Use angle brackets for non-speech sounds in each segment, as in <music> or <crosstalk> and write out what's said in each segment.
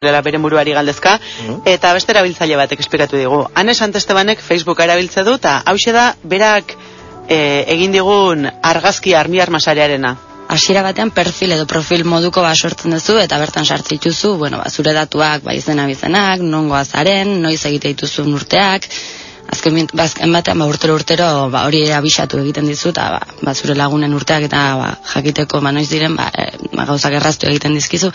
dela bere buruari galdezka, Mhm. eta beste erabiltzaile batek esplikatu digu. Ane Santestebanek Facebooka erabiltze du, eta hause da, berak e, egin digun argazki armi armasarearena. hasiera batean perfil edo profil moduko ba sortzen duzu eta bertan sartzen dituzu, bueno, ba, zure datuak, ba izena bizenak, nongoa zaren, noiz egite dituzun urteak, azken ba, azken batean ba urtero urtero ba hori abisatu egiten dizu eta ba, ba zure lagunen urteak eta ba, jakiteko ba noiz diren ba, e, ba gauzak erraztu egiten dizkizu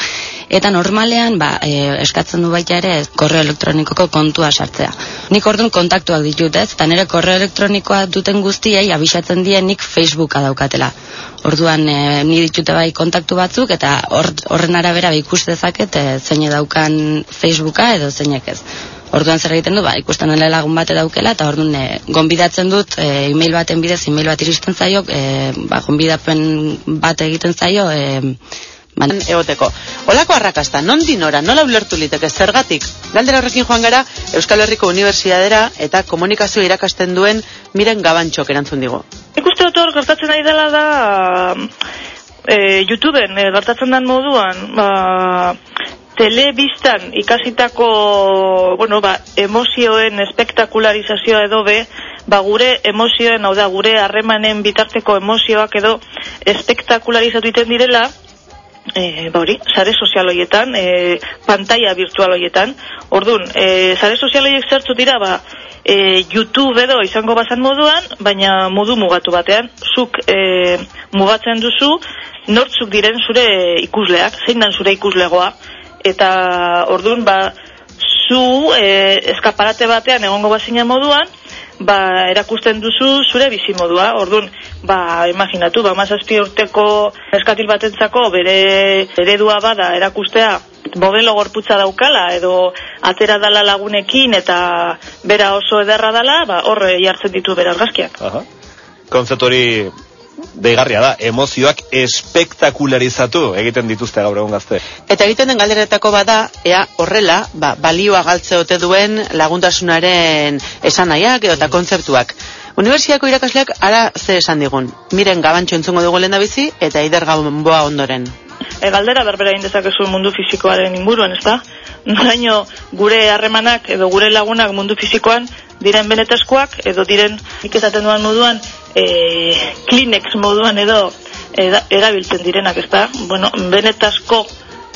eta normalean ba e, eskatzen du baita ere korreo elektronikoko kontua sartzea. Nik orduan kontaktuak ditut, ez? Eta nire korreo elektronikoa duten guztiei abisatzen die nik Facebooka daukatela. Orduan e, ni ditute bai kontaktu batzuk eta hor, horren arabera ba, ikus dezaket e, zein daukan Facebooka edo zeinek ez. Orduan zer egiten du, ba, ikusten nire lagun bate daukela, eta orduan e, gonbidatzen dut, e, email baten bidez, email bat iristen zaio, e, ba, gonbidapen bat egiten zaio, e, ba, egoteko. Olako arrakasta, non dinora, nola ulertu liteke, zergatik? Galdera horrekin joan gara, Euskal Herriko Unibertsiadera eta komunikazio irakasten duen miren gabantxok erantzun digu. Nik uste dut hor gertatzen ari dela da e, YouTubeen e, gertatzen den moduan ba, telebistan ikasitako bueno, ba, emozioen espektakularizazioa edo be ba, gure emozioen, hau da, gure harremanen bitarteko emozioak edo espektakularizatu iten direla e, ba hori, sare sozial horietan, e, pantalla virtual horietan. Ordun, e, sare sozial horiek zertzu dira, ba, e, YouTube edo izango bazan moduan, baina modu mugatu batean, zuk e, mugatzen duzu, nortzuk diren zure ikusleak, zein dan zure ikuslegoa, eta ordun ba, zu e, eskaparate batean egongo bazina moduan, ba, erakusten duzu zure bizimodua. Orduan, ba, imaginatu, ba, mazazpi urteko eskatil batentzako bere eredua bada erakustea modelo gorputza daukala edo atera dala lagunekin eta bera oso ederra dala, ba, horre jartzen ditu bere argazkiak. Aha. Kontzeptu hori deigarria da, emozioak espektakularizatu egiten dituzte gaur egun gazte. Eta egiten den galderetako bada, ea horrela, ba, balioa galtze ote duen laguntasunaren esanaiak edo eta kontzeptuak. Unibertsiako irakasleak ara ze esan digun. Miren gabantxo entzungo dugu lehen bizi eta ider gabonboa ondoren. E, galdera berbera egin dezakezu mundu fisikoaren inguruan, ezta? Noraino gure harremanak edo gure lagunak mundu fisikoan diren benetazkoak edo diren nik esaten duan moduan e, Kleenex moduan edo erabiltzen direnak, ezta? Bueno, benetazko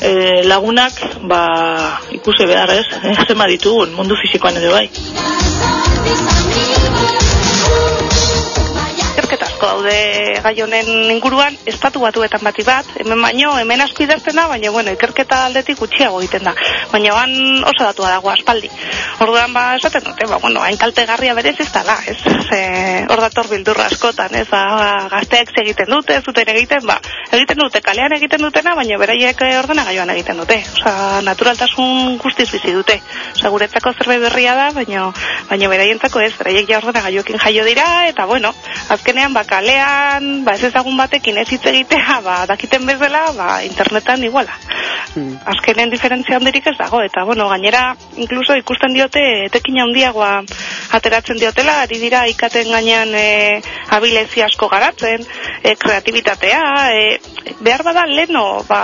e, lagunak ba, ikusi behar ez, <laughs> zema ditugun mundu fisikoan ere bai. ikerketa asko daude gai honen inguruan, estatu batuetan bati bat, hemen baino, hemen asko idazten da, baina bueno, ikerketa aldetik gutxiago egiten da. Baina han oso datua dago aspaldi. Orduan ba, esaten dute, ba, bueno, hain kaltegarria berez ez dala, ez? Ze, hor dator bildurra askotan, ez? Ba, gazteak egiten dute, zuten egiten, ba, egiten dute kalean egiten dutena, baina beraiek eh, ordenagailuan egiten dute. Osa, naturaltasun guztiz bizi dute. Osa, guretzako zerbait berria da, baina, baina beraientzako ez, beraiek ja ordenagailuekin jaio dira, eta bueno, azkenean, ba, kalean, ba, ez ezagun batekin ez hitz egitea, ba, dakiten bezala, ba, internetan iguala. Hmm. Azkenen diferentzia handirik ez dago, eta bueno, gainera, inkluso ikusten diote, etekin handiagoa ateratzen diotela, ari dira ikaten gainean e, abilezi asko garatzen, e, kreatibitatea, e, behar bada leno, ba,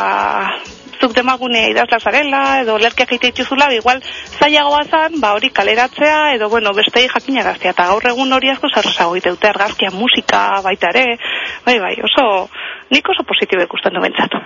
zuk demagune idazla zarela, edo lerkiak egite dituzula, igual zailagoa zan, ba hori kaleratzea, edo bueno, bestei jakinaraztea, eta gaur egun hori asko zerrazago egite dute, argazkia, musika, baita ere, bai, bai, oso, nik oso positibo ikusten du bentsatu.